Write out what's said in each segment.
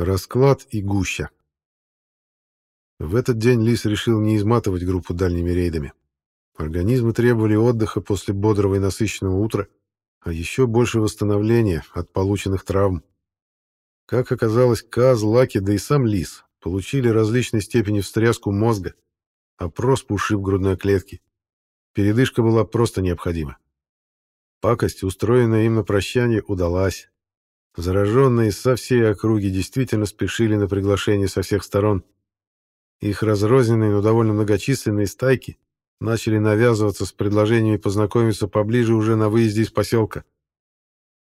Расклад и гуща. В этот день Лис решил не изматывать группу дальними рейдами. Организмы требовали отдыха после бодрого и насыщенного утра, а еще больше восстановления от полученных травм. Как оказалось, Каз, Лаки, да и сам Лис получили различной степени встряску мозга, опрос ушиб грудной клетки. Передышка была просто необходима. Пакость, устроенная им на прощание, удалась. Зараженные со всей округи действительно спешили на приглашение со всех сторон. Их разрозненные, но довольно многочисленные стайки начали навязываться с предложениями познакомиться поближе уже на выезде из поселка.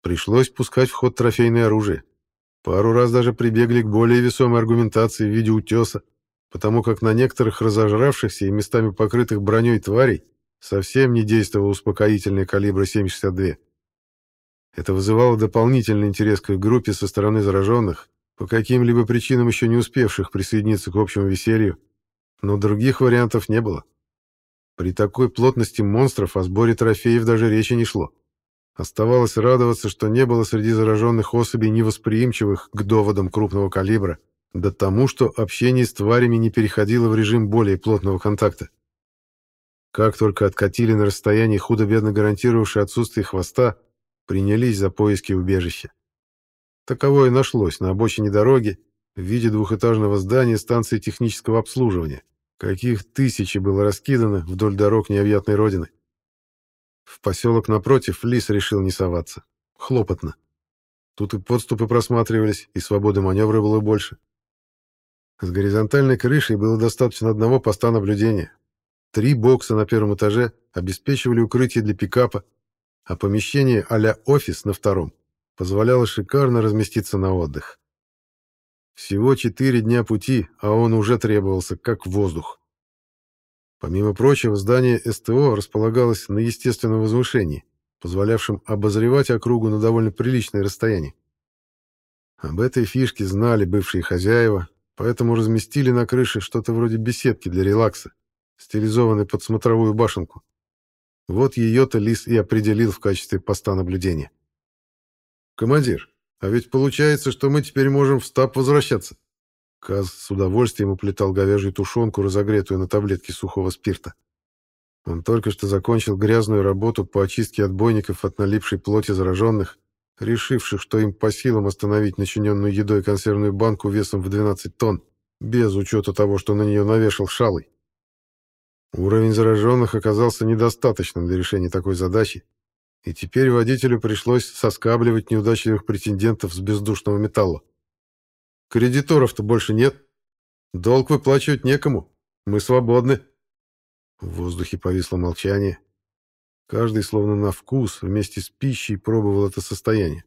Пришлось пускать в ход трофейное оружие. Пару раз даже прибегли к более весомой аргументации в виде утеса, потому как на некоторых разожравшихся и местами покрытых броней тварей совсем не действовало успокоительное калибра 7,62. Это вызывало дополнительный интерес к группе со стороны зараженных, по каким-либо причинам еще не успевших присоединиться к общему веселью, но других вариантов не было. При такой плотности монстров о сборе трофеев даже речи не шло. Оставалось радоваться, что не было среди зараженных особей невосприимчивых к доводам крупного калибра, да тому, что общение с тварями не переходило в режим более плотного контакта. Как только откатили на расстоянии худо-бедно гарантировавшее отсутствие хвоста, принялись за поиски убежища. Таковое нашлось на обочине дороги в виде двухэтажного здания станции технического обслуживания, каких тысячи было раскидано вдоль дорог необъятной родины. В поселок напротив Лис решил не соваться. Хлопотно. Тут и подступы просматривались, и свободы маневра было больше. С горизонтальной крышей было достаточно одного поста наблюдения. Три бокса на первом этаже обеспечивали укрытие для пикапа, а помещение а-ля офис на втором позволяло шикарно разместиться на отдых. Всего четыре дня пути, а он уже требовался как воздух. Помимо прочего, здание СТО располагалось на естественном возвышении, позволявшем обозревать округу на довольно приличное расстояние. Об этой фишке знали бывшие хозяева, поэтому разместили на крыше что-то вроде беседки для релакса, стилизованной под смотровую башенку. Вот ее-то Лис и определил в качестве поста наблюдения. «Командир, а ведь получается, что мы теперь можем в стаб возвращаться». Каз с удовольствием уплетал говяжью тушенку, разогретую на таблетке сухого спирта. Он только что закончил грязную работу по очистке отбойников от налипшей плоти зараженных, решивших, что им по силам остановить начиненную едой консервную банку весом в 12 тонн, без учета того, что на нее навешал шалый. Уровень зараженных оказался недостаточным для решения такой задачи, и теперь водителю пришлось соскабливать неудачливых претендентов с бездушного металла. Кредиторов-то больше нет. Долг выплачивать некому. Мы свободны. В воздухе повисло молчание. Каждый словно на вкус вместе с пищей пробовал это состояние.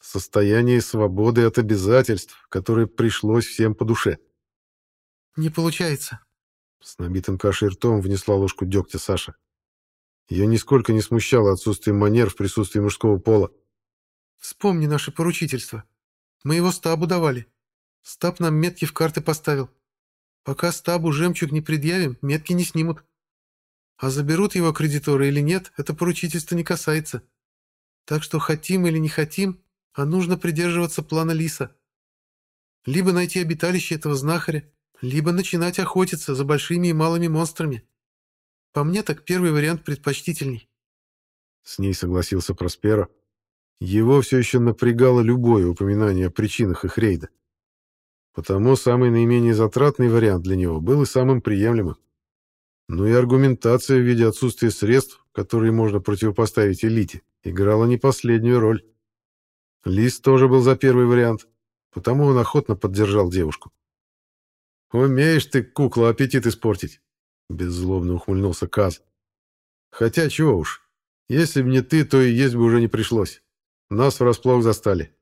Состояние свободы от обязательств, которое пришлось всем по душе. «Не получается», с набитым кашей ртом внесла ложку дегтя Саша. Ее нисколько не смущало отсутствие манер в присутствии мужского пола. «Вспомни наше поручительство. Мы его стабу давали. Стаб нам метки в карты поставил. Пока стабу жемчуг не предъявим, метки не снимут. А заберут его кредиторы или нет, это поручительство не касается. Так что хотим или не хотим, а нужно придерживаться плана Лиса. Либо найти обиталище этого знахаря, либо начинать охотиться за большими и малыми монстрами. По мне так первый вариант предпочтительней. С ней согласился Просперо. Его все еще напрягало любое упоминание о причинах их рейда. Потому самый наименее затратный вариант для него был и самым приемлемым. Ну и аргументация в виде отсутствия средств, которые можно противопоставить элите, играла не последнюю роль. Лис тоже был за первый вариант, потому он охотно поддержал девушку. «Умеешь ты, кукла, аппетит испортить!» Беззлобно ухмыльнулся Каз. «Хотя чего уж, если б не ты, то и есть бы уже не пришлось. Нас врасплох застали.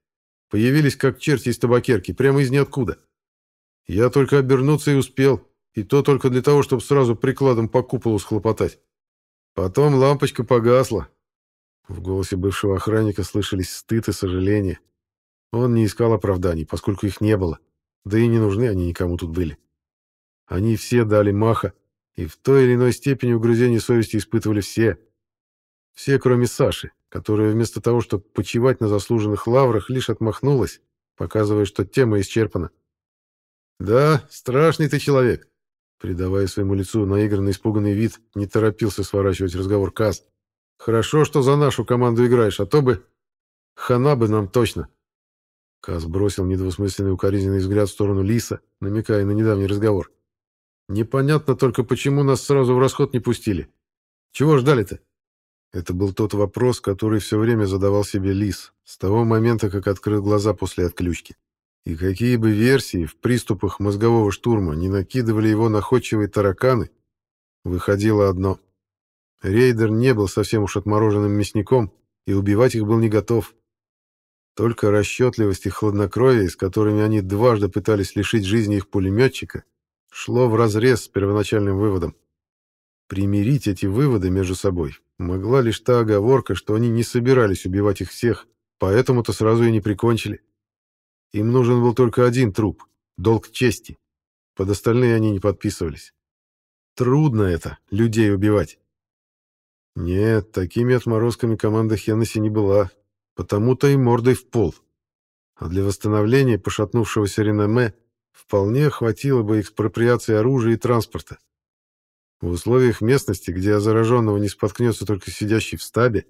Появились как черти из табакерки, прямо из ниоткуда. Я только обернуться и успел, и то только для того, чтобы сразу прикладом по куполу схлопотать. Потом лампочка погасла». В голосе бывшего охранника слышались стыд и сожаление. Он не искал оправданий, поскольку их не было. Да и не нужны они никому тут были. Они все дали маха, и в той или иной степени угрызение совести испытывали все. Все, кроме Саши, которая вместо того, чтобы почивать на заслуженных лаврах, лишь отмахнулась показывая, что тема исчерпана. «Да, страшный ты человек», — придавая своему лицу наигранно испуганный вид, не торопился сворачивать разговор Каз. «Хорошо, что за нашу команду играешь, а то бы... Хана бы нам точно». Каз бросил недвусмысленный укоризненный взгляд в сторону Лиса, намекая на недавний разговор. «Непонятно только, почему нас сразу в расход не пустили. Чего ждали-то?» Это был тот вопрос, который все время задавал себе Лис, с того момента, как открыл глаза после отключки. И какие бы версии в приступах мозгового штурма не накидывали его находчивые тараканы, выходило одно. Рейдер не был совсем уж отмороженным мясником, и убивать их был не готов. Только расчетливость и хладнокровие, с которыми они дважды пытались лишить жизни их пулеметчика, шло вразрез с первоначальным выводом. Примирить эти выводы между собой могла лишь та оговорка, что они не собирались убивать их всех, поэтому-то сразу и не прикончили. Им нужен был только один труп — долг чести. Под остальные они не подписывались. Трудно это, людей убивать. Нет, такими отморозками команда Хеннесси не была, потому-то и мордой в пол. А для восстановления пошатнувшегося реноме вполне хватило бы экспроприации оружия и транспорта. В условиях местности, где о зараженного не споткнется только сидящий в стабе,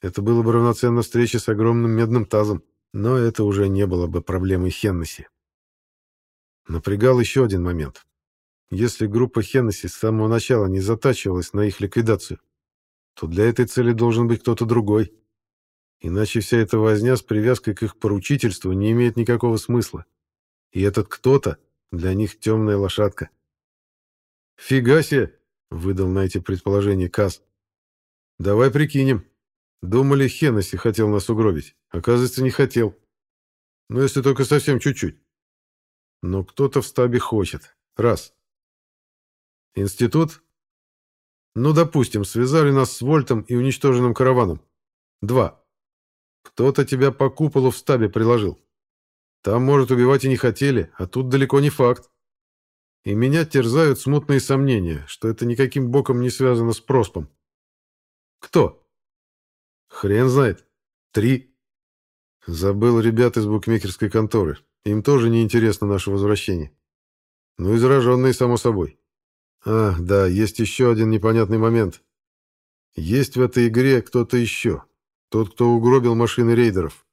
это было бы равноценно встрече с огромным медным тазом, но это уже не было бы проблемой Хеннесси. Напрягал еще один момент. Если группа Хеннесси с самого начала не затачивалась на их ликвидацию, то для этой цели должен быть кто-то другой. Иначе вся эта возня с привязкой к их поручительству не имеет никакого смысла. И этот кто-то для них темная лошадка. «Фига себе!» — выдал на эти предположения Каз. «Давай прикинем. Думали, Хеннесси хотел нас угробить. Оказывается, не хотел. Ну, если только совсем чуть-чуть. Но кто-то в стабе хочет. Раз. Институт? Ну, допустим, связали нас с Вольтом и уничтоженным караваном. Два. Кто-то тебя по куполу в стабе приложил. Там, может, убивать и не хотели, а тут далеко не факт. И меня терзают смутные сомнения, что это никаким боком не связано с Проспом. Кто? Хрен знает. Три. Забыл ребят из букмекерской конторы. Им тоже не интересно наше возвращение. Ну и зараженные, само собой. А, да, есть еще один непонятный момент. Есть в этой игре кто-то еще. Тот, кто угробил машины рейдеров.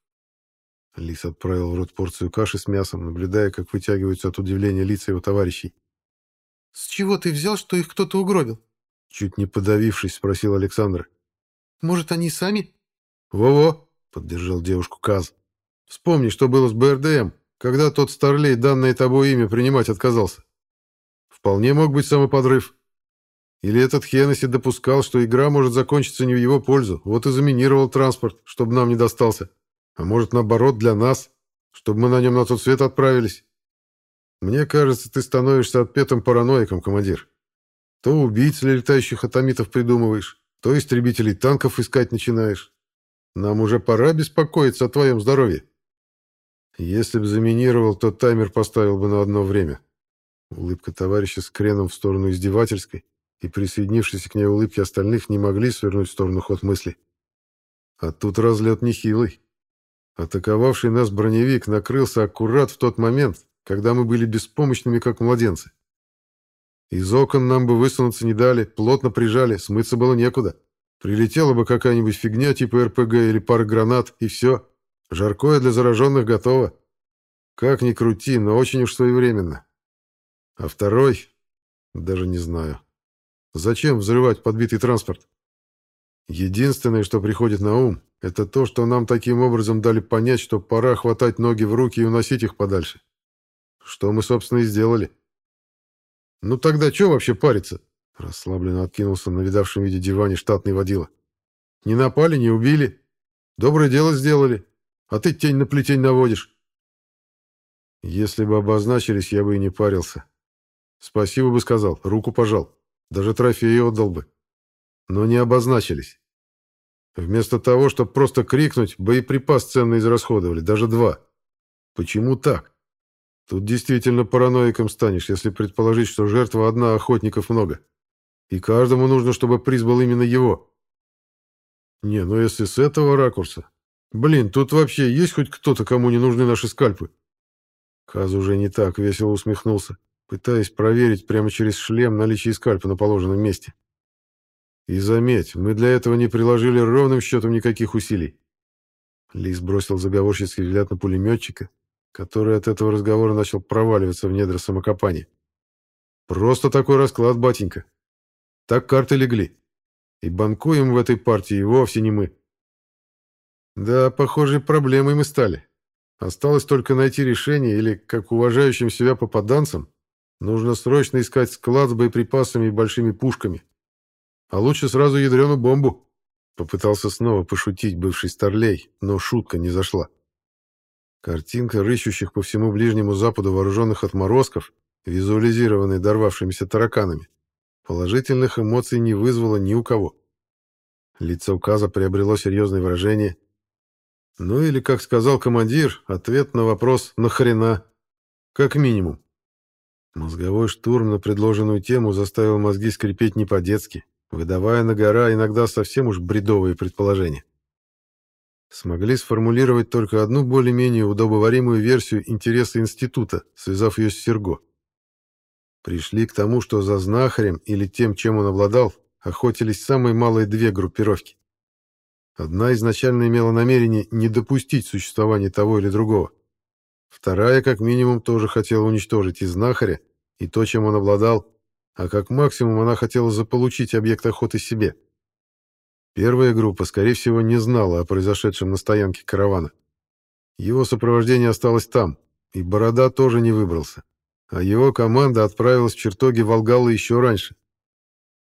Лис отправил в рот порцию каши с мясом, наблюдая, как вытягиваются от удивления лица его товарищей. «С чего ты взял, что их кто-то угробил?» Чуть не подавившись, спросил Александр. «Может, они сами?» «Во-во», — поддержал девушку Каз. «Вспомни, что было с БРДМ, когда тот старлей данное тобой имя принимать отказался. Вполне мог быть самоподрыв. Или этот Хеннесси допускал, что игра может закончиться не в его пользу, вот и заминировал транспорт, чтобы нам не достался. А может, наоборот, для нас, чтобы мы на нем на тот свет отправились. Мне кажется, ты становишься отпетым параноиком, командир. То убийц для летающих атомитов придумываешь, то истребителей танков искать начинаешь. Нам уже пора беспокоиться о твоем здоровье. Если б заминировал, то таймер поставил бы на одно время. Улыбка товарища с креном в сторону издевательской и присоединившиеся к ней улыбки остальных не могли свернуть в сторону ход мысли. А тут разлет нехилый. Атаковавший нас броневик накрылся аккурат в тот момент, когда мы были беспомощными, как младенцы. Из окон нам бы высунуться не дали, плотно прижали, смыться было некуда. Прилетела бы какая-нибудь фигня типа РПГ или пара гранат, и все. Жаркое для зараженных готово. Как ни крути, но очень уж своевременно. А второй... Даже не знаю. Зачем взрывать подбитый транспорт? Единственное, что приходит на ум, это то, что нам таким образом дали понять, что пора хватать ноги в руки и уносить их подальше. Что мы, собственно, и сделали. Ну тогда что вообще париться? Расслабленно откинулся на видавшем виде диване штатный водила. Не напали, не убили. Доброе дело сделали. А ты тень на плетень наводишь. Если бы обозначились, я бы и не парился. Спасибо бы сказал, руку пожал. Даже трофеи отдал бы. Но не обозначились. Вместо того, чтобы просто крикнуть, боеприпас ценно израсходовали, даже два. Почему так? Тут действительно параноиком станешь, если предположить, что жертва одна, а охотников много. И каждому нужно, чтобы приз был именно его. Не, ну если с этого ракурса, Блин, тут вообще есть хоть кто-то, кому не нужны наши скальпы? Каз уже не так весело усмехнулся, пытаясь проверить прямо через шлем наличие скальпа на положенном месте. И заметь, мы для этого не приложили ровным счетом никаких усилий. Лис бросил заговорщицкий взгляд на пулеметчика, который от этого разговора начал проваливаться в недра самокопания. Просто такой расклад, батенька. Так карты легли. И банкуем в этой партии вовсе не мы. Да, похоже, проблемой мы стали. Осталось только найти решение или, как уважающим себя попаданцам, нужно срочно искать склад с боеприпасами и большими пушками. А лучше сразу ядреную бомбу. Попытался снова пошутить бывший старлей, но шутка не зашла. Картинка рыщущих по всему Ближнему Западу вооруженных отморозков, визуализированная дорвавшимися тараканами, положительных эмоций не вызвала ни у кого. Лицо Каза приобрело серьезное выражение. Ну или, как сказал командир, ответ на вопрос «нахрена?» Как минимум. Мозговой штурм на предложенную тему заставил мозги скрипеть не по-детски выдавая на гора иногда совсем уж бредовые предположения. Смогли сформулировать только одну более-менее удобоваримую версию интереса института, связав ее с Серго. Пришли к тому, что за знахарем или тем, чем он обладал, охотились самые малые две группировки. Одна изначально имела намерение не допустить существования того или другого. Вторая, как минимум, тоже хотела уничтожить и знахаря, и то, чем он обладал, а как максимум она хотела заполучить объект охоты себе. Первая группа, скорее всего, не знала о произошедшем на стоянке каравана. Его сопровождение осталось там, и Борода тоже не выбрался, а его команда отправилась в чертоги Волгалы еще раньше.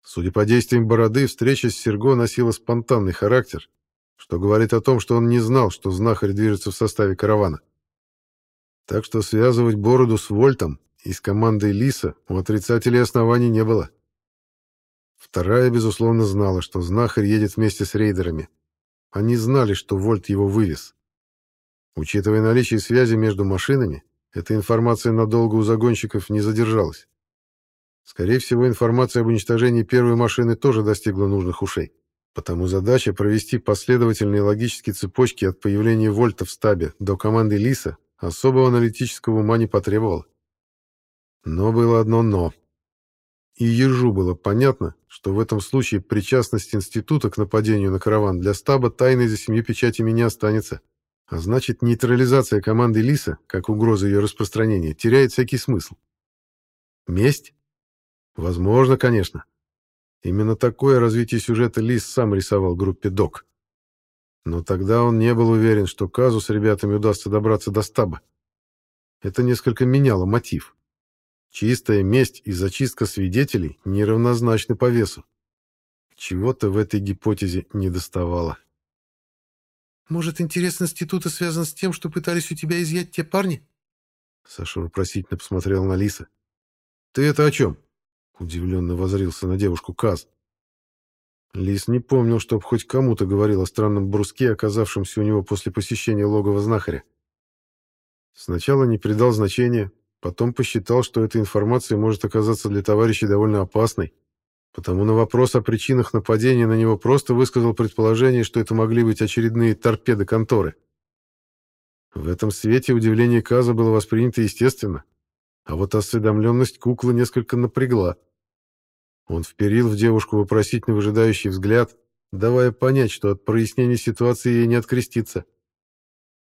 Судя по действиям Бороды, встреча с Серго носила спонтанный характер, что говорит о том, что он не знал, что знахарь движется в составе каравана. Так что связывать Бороду с Вольтом и с командой Лиса у отрицателей оснований не было. Вторая, безусловно, знала, что знахарь едет вместе с рейдерами. Они знали, что Вольт его вывез. Учитывая наличие связи между машинами, эта информация надолго у загонщиков не задержалась. Скорее всего, информация об уничтожении первой машины тоже достигла нужных ушей. Потому задача провести последовательные логические цепочки от появления Вольта в стабе до команды Лиса особого аналитического ума не потребовала. Но было одно «но». И ежу было понятно, что в этом случае причастность института к нападению на караван для стаба тайной за семью печатями не останется. А значит, нейтрализация команды Лиса, как угроза ее распространения, теряет всякий смысл. Месть? Возможно, конечно. Именно такое развитие сюжета Лис сам рисовал группе ДОК. Но тогда он не был уверен, что Казу с ребятами удастся добраться до стаба. Это несколько меняло мотив. Чистая месть и зачистка свидетелей неравнозначны по весу. Чего-то в этой гипотезе не доставало. «Может, интерес института связан с тем, что пытались у тебя изъять те парни?» Саша вопросительно посмотрел на Лиса. «Ты это о чем?» Удивленно возрился на девушку Каз. Лис не помнил, чтоб хоть кому-то говорил о странном бруске, оказавшемся у него после посещения логова знахаря. Сначала не придал значения, Потом посчитал, что эта информация может оказаться для товарищей довольно опасной, потому на вопрос о причинах нападения на него просто высказал предположение, что это могли быть очередные торпеды конторы. В этом свете удивление Каза было воспринято естественно, а вот осведомленность куклы несколько напрягла. Он вперил в девушку вопросительно выжидающий взгляд, давая понять, что от прояснения ситуации ей не откреститься.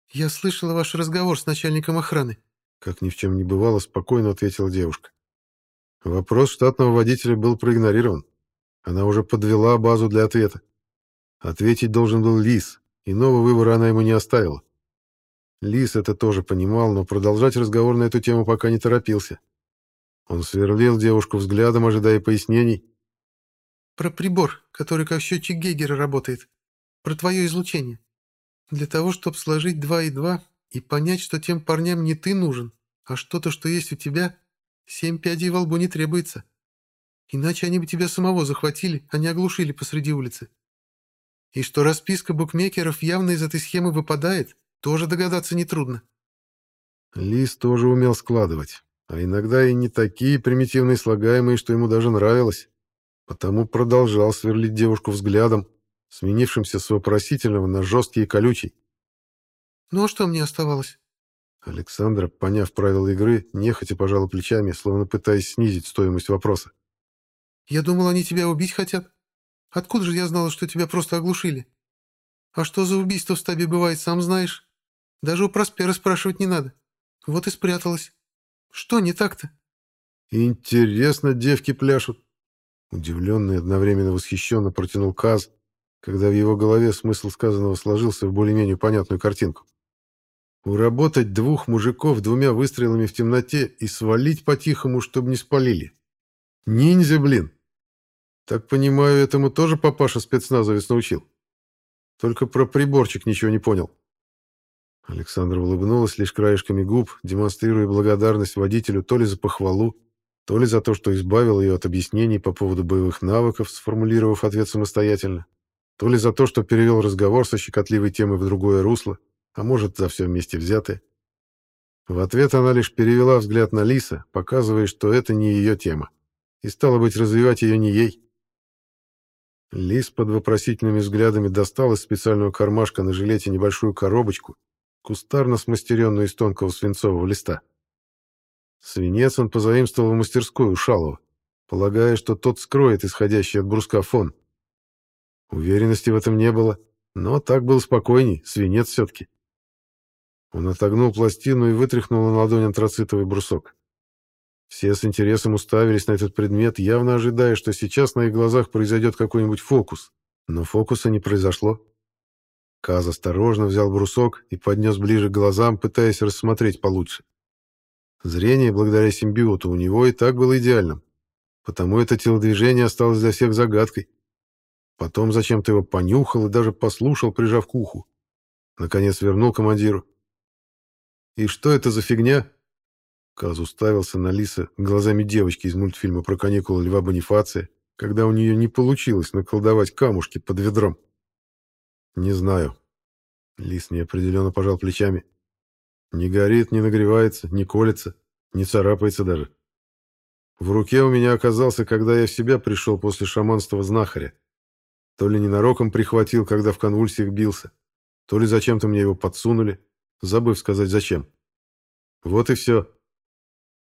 «Я слышала ваш разговор с начальником охраны», как ни в чем не бывало, спокойно ответила девушка. Вопрос штатного водителя был проигнорирован. Она уже подвела базу для ответа. Ответить должен был Лис, иного выбора она ему не оставила. Лис это тоже понимал, но продолжать разговор на эту тему пока не торопился. Он сверлил девушку взглядом, ожидая пояснений. «Про прибор, который как счетчик Гейгера работает. Про твое излучение. Для того, чтобы сложить два и два, и понять, что тем парням не ты нужен, а что-то, что есть у тебя, семь пядей во лбу не требуется. Иначе они бы тебя самого захватили, а не оглушили посреди улицы. И что расписка букмекеров явно из этой схемы выпадает, тоже догадаться нетрудно. Лис тоже умел складывать, а иногда и не такие примитивные слагаемые, что ему даже нравилось. Потому продолжал сверлить девушку взглядом, сменившимся с вопросительного на жесткий и колючий. Ну а что мне оставалось? Александра, поняв правила игры, нехотя пожала плечами, словно пытаясь снизить стоимость вопроса. «Я думал, они тебя убить хотят. Откуда же я знала, что тебя просто оглушили? А что за убийство в стабе бывает, сам знаешь. Даже у Проспера спрашивать не надо. Вот и спряталась. Что не так-то?» «Интересно, девки пляшут». Удивленно и одновременно восхищенно протянул Каз, когда в его голове смысл сказанного сложился в более-менее понятную картинку. Уработать двух мужиков двумя выстрелами в темноте и свалить по-тихому, чтобы не спалили. Ниндзя, блин. Так понимаю, этому тоже папаша спецназовец научил. Только про приборчик ничего не понял. Александр улыбнулась лишь краешками губ, демонстрируя благодарность водителю то ли за похвалу, то ли за то, что избавил ее от объяснений по поводу боевых навыков, сформулировав ответ самостоятельно, то ли за то, что перевел разговор со щекотливой темы в другое русло, а может, за все вместе взятое. В ответ она лишь перевела взгляд на Лиса, показывая, что это не ее тема, и стало быть, развивать ее не ей. Лис под вопросительными взглядами достал из специального кармашка на жилете небольшую коробочку, кустарно смастеренную из тонкого свинцового листа. Свинец он позаимствовал в мастерскую у Шалова, полагая, что тот скроет исходящий от бруска фон. Уверенности в этом не было, но так был спокойней, свинец все-таки. Он отогнул пластину и вытряхнул на ладонь антрацитовый брусок. Все с интересом уставились на этот предмет, явно ожидая, что сейчас на их глазах произойдет какой-нибудь фокус. Но фокуса не произошло. Каз осторожно взял брусок и поднес ближе к глазам, пытаясь рассмотреть получше. Зрение, благодаря симбиоту, у него и так было идеальным. Потому это телодвижение осталось для всех загадкой. Потом зачем-то его понюхал и даже послушал, прижав к уху. Наконец вернул командиру. «И что это за фигня?» Каз уставился на Лиса глазами девочки из мультфильма про каникулы Льва Бонифация, когда у нее не получилось наколдовать камушки под ведром. «Не знаю». Лис неопределенно пожал плечами. «Не горит, не нагревается, не колется, не царапается даже. В руке у меня оказался, когда я в себя пришел после шаманства знахаря. То ли ненароком прихватил, когда в конвульсиях бился, то ли зачем-то мне его подсунули, забыв сказать зачем. Вот и все.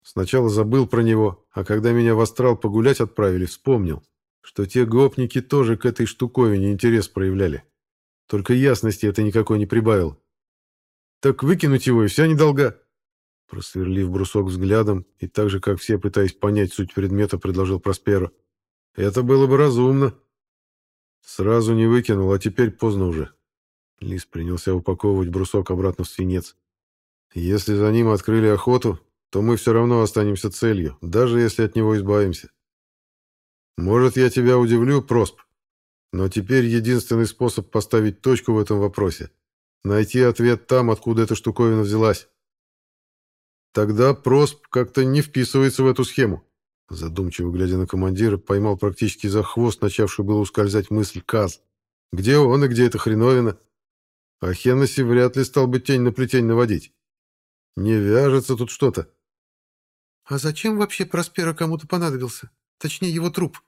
Сначала забыл про него, а когда меня в астрал погулять отправили, вспомнил, что те гопники тоже к этой штуковине интерес проявляли. Только ясности это никакой не прибавило. Так выкинуть его, и вся недолга. Просверлив брусок взглядом и так же, как все, пытаясь понять суть предмета, предложил Просперо. Это было бы разумно. Сразу не выкинул, а теперь поздно уже. Лис принялся упаковывать брусок обратно в свинец. Если за ним открыли охоту, то мы все равно останемся целью, даже если от него избавимся. Может, я тебя удивлю, Просп, но теперь единственный способ поставить точку в этом вопросе — найти ответ там, откуда эта штуковина взялась. Тогда Просп как-то не вписывается в эту схему. Задумчиво глядя на командира, поймал практически за хвост начавшую было ускользать мысль Каз. Где он и где эта хреновина? А Хеннесси вряд ли стал бы тень на плетень наводить. Не вяжется тут что-то. «А зачем вообще Проспера кому-то понадобился? Точнее, его труп?»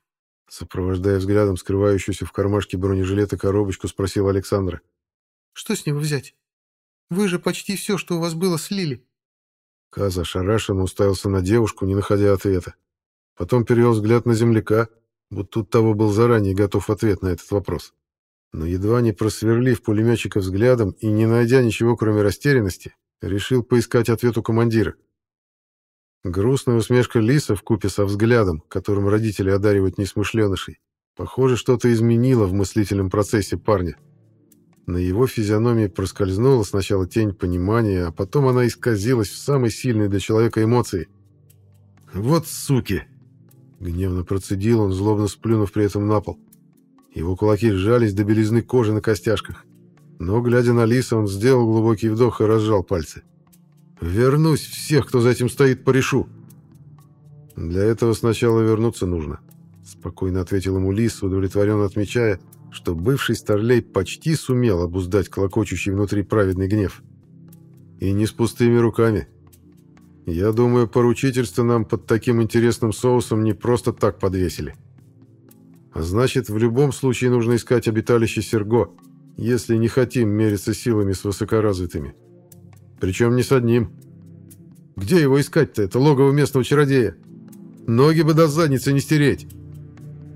Сопровождая взглядом скрывающуюся в кармашке бронежилета коробочку, спросил Александра. «Что с него взять? Вы же почти все, что у вас было, слили». Каза ошарашенно уставился на девушку, не находя ответа. Потом перевел взгляд на земляка, будто у того был заранее готов ответ на этот вопрос. Но едва не просверлив пулеметчика взглядом и не найдя ничего, кроме растерянности, решил поискать ответ у командира. Грустная усмешка Лиса в купе со взглядом, которым родители одаривают несмышленышей, похоже, что-то изменило в мыслительном процессе парня. На его физиономии проскользнула сначала тень понимания, а потом она исказилась в самой сильной для человека эмоции. «Вот суки!» Гневно процедил он, злобно сплюнув при этом на пол. Его кулаки сжались до белизны кожи на костяшках. Но, глядя на Лиса, он сделал глубокий вдох и разжал пальцы. Вернусь, всех, кто за этим стоит, порешу. Для этого сначала вернуться нужно, спокойно ответил ему Лис, удовлетворенно отмечая, что бывший старлей почти сумел обуздать клокочущий внутри праведный гнев. И не с пустыми руками. Я думаю, поручительство нам под таким интересным соусом не просто так подвесили. А значит, в любом случае нужно искать обиталище Серго, если не хотим мериться силами с высокоразвитыми. Причем не с одним. Где его искать-то, это логово местного чародея? Ноги бы до задницы не стереть.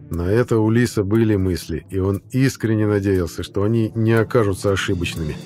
На это у Лиса были мысли, и он искренне надеялся, что они не окажутся ошибочными.